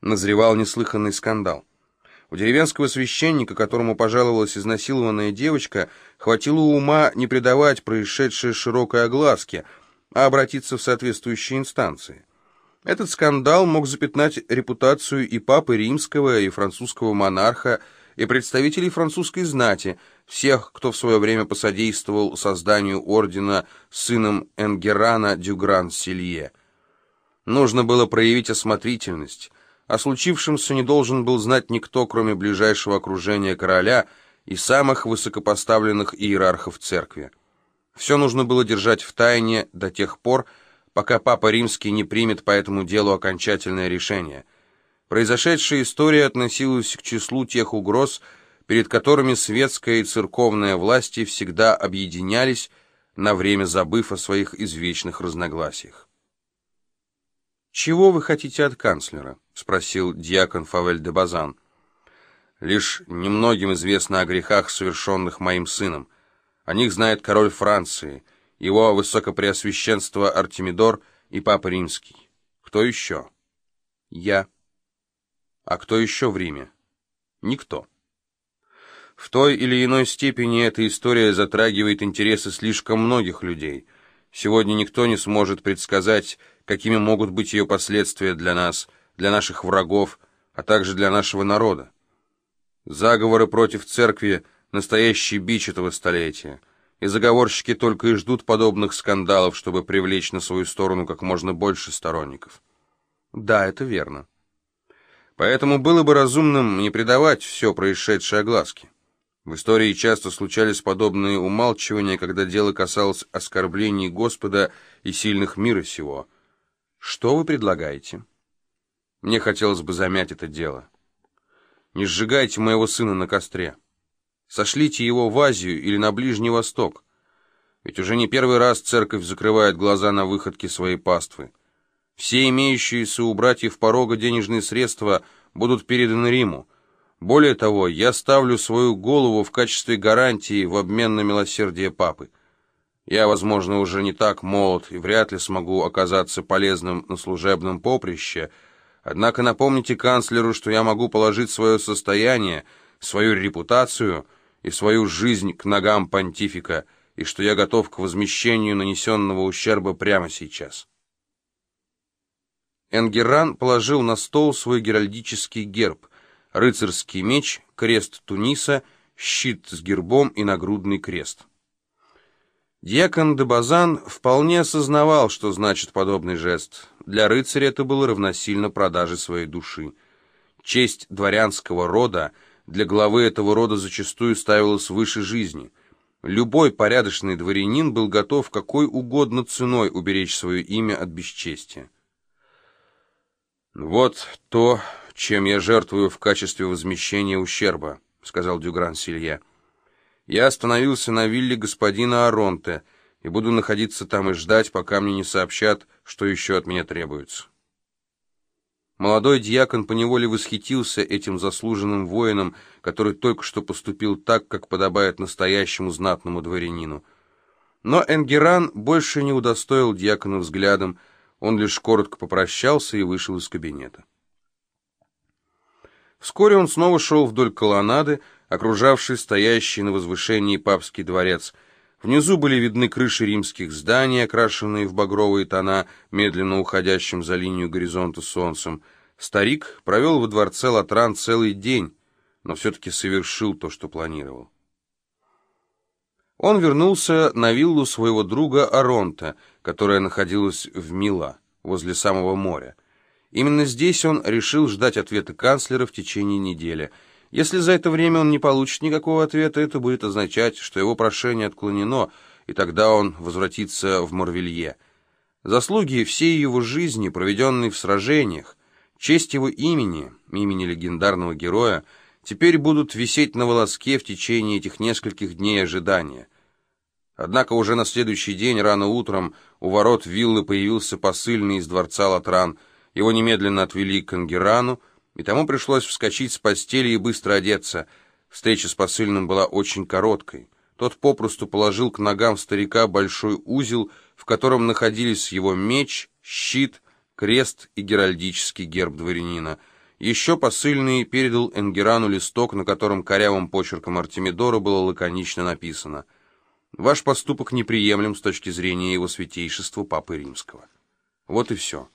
назревал неслыханный скандал. У деревенского священника, которому пожаловалась изнасилованная девочка, хватило ума не придавать происшедшее широкой огласке, а обратиться в соответствующие инстанции. Этот скандал мог запятнать репутацию и папы римского, и французского монарха, и представителей французской знати, всех, кто в свое время посодействовал созданию ордена сыном Энгерана Дюгран-Силье. Нужно было проявить осмотрительность. О случившемся не должен был знать никто, кроме ближайшего окружения короля и самых высокопоставленных иерархов церкви. Все нужно было держать в тайне до тех пор, пока Папа Римский не примет по этому делу окончательное решение. Произошедшая история относилась к числу тех угроз, перед которыми светская и церковная власти всегда объединялись, на время забыв о своих извечных разногласиях. «Чего вы хотите от канцлера?» — спросил дьякон Фавель де Базан. «Лишь немногим известно о грехах, совершенных моим сыном. О них знает король Франции — его высокопреосвященство Артемидор и Папа Римский. Кто еще? Я. А кто еще в Риме? Никто. В той или иной степени эта история затрагивает интересы слишком многих людей. Сегодня никто не сможет предсказать, какими могут быть ее последствия для нас, для наших врагов, а также для нашего народа. Заговоры против церкви — настоящий бич этого столетия и заговорщики только и ждут подобных скандалов, чтобы привлечь на свою сторону как можно больше сторонников. Да, это верно. Поэтому было бы разумным не придавать все происшедшее огласке. В истории часто случались подобные умалчивания, когда дело касалось оскорблений Господа и сильных мира сего. Что вы предлагаете? Мне хотелось бы замять это дело. Не сжигайте моего сына на костре. Сошлите его в Азию или на Ближний Восток. Ведь уже не первый раз церковь закрывает глаза на выходки своей паствы. Все имеющиеся у братьев порога денежные средства будут переданы Риму. Более того, я ставлю свою голову в качестве гарантии в обмен на милосердие папы. Я, возможно, уже не так молод и вряд ли смогу оказаться полезным на служебном поприще, однако напомните канцлеру, что я могу положить свое состояние, свою репутацию — и свою жизнь к ногам понтифика, и что я готов к возмещению нанесенного ущерба прямо сейчас. Энгеран положил на стол свой геральдический герб, рыцарский меч, крест Туниса, щит с гербом и нагрудный крест. Дьякон де Базан вполне осознавал, что значит подобный жест. Для рыцаря это было равносильно продаже своей души. Честь дворянского рода — для главы этого рода зачастую ставилось выше жизни. Любой порядочный дворянин был готов какой угодно ценой уберечь свое имя от бесчестия. «Вот то, чем я жертвую в качестве возмещения ущерба», — сказал Дюгран Силье. «Я остановился на вилле господина Аронте и буду находиться там и ждать, пока мне не сообщат, что еще от меня требуется». Молодой дьякон поневоле восхитился этим заслуженным воином, который только что поступил так, как подобает настоящему знатному дворянину. Но Энгеран больше не удостоил дьякона взглядом, он лишь коротко попрощался и вышел из кабинета. Вскоре он снова шел вдоль колоннады, окружавшей стоящий на возвышении папский дворец. Внизу были видны крыши римских зданий, окрашенные в багровые тона, медленно уходящим за линию горизонта солнцем. Старик провел во дворце Латран целый день, но все-таки совершил то, что планировал. Он вернулся на виллу своего друга Аронта, которая находилась в Мила, возле самого моря. Именно здесь он решил ждать ответа канцлера в течение недели. Если за это время он не получит никакого ответа, это будет означать, что его прошение отклонено, и тогда он возвратится в Морвилье. Заслуги всей его жизни, проведенной в сражениях, честь его имени, имени легендарного героя, теперь будут висеть на волоске в течение этих нескольких дней ожидания. Однако уже на следующий день, рано утром, у ворот виллы появился посыльный из дворца Латран. Его немедленно отвели к Ангерану, и тому пришлось вскочить с постели и быстро одеться. Встреча с посыльным была очень короткой. Тот попросту положил к ногам старика большой узел, в котором находились его меч, щит, крест и геральдический герб дворянина — Еще посыльный передал Энгерану листок, на котором корявым почерком Артемидора было лаконично написано «Ваш поступок неприемлем с точки зрения его святейшества Папы Римского». Вот и все.